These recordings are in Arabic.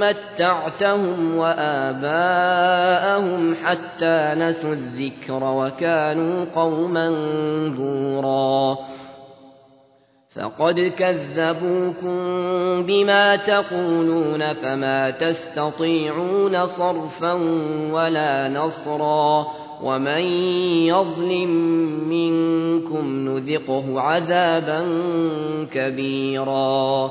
متعتهم وآباءهم حتى نسوا الذكر وكانوا قوما بورا. فقد كذبوكم بما تقولون فما تستطيعون صرفا ولا نصرا. ومن يظلم منكم نذقه عذابا كبيرا.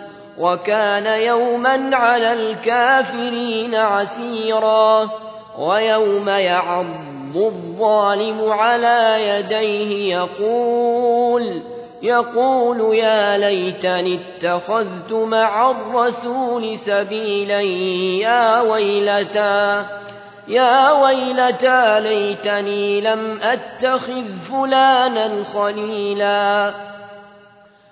وكان يوما على الكافرين عسيرا ويوم يعض الظالم على يديه يقول يقول يا ليتني اتخذت مع الرسول سبيلا يا ويلتى يا ويلتى ليتني لم أتخذ فلانا خليلا.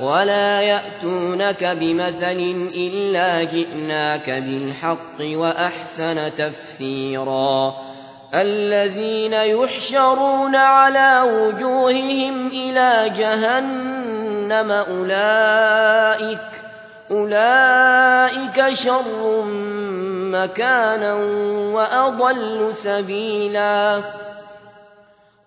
ولا يأتونك بمثل إلا جئناك بالحق وأحسن تفسيرا الذين يحشرون على وجوههم إلى جهنم أولئك أولئك شر مكانا وأضل سبيلا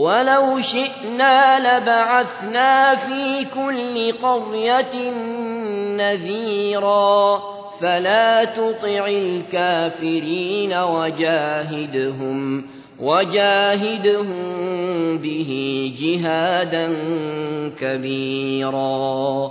ولو شئنا لبعثنا في كل قرية نذيرا فلا تطع الكافرين وجاهدهم وجاهدهم به جهادا كبيرا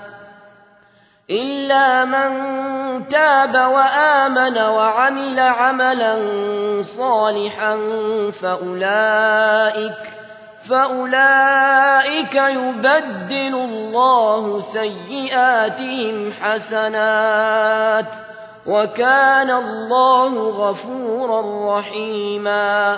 إلا من تاب وآمن وعمل عملا صالحا فأولئك فأولئك يبدل الله سيئاتهم حسنات وكان الله غفورا رحيما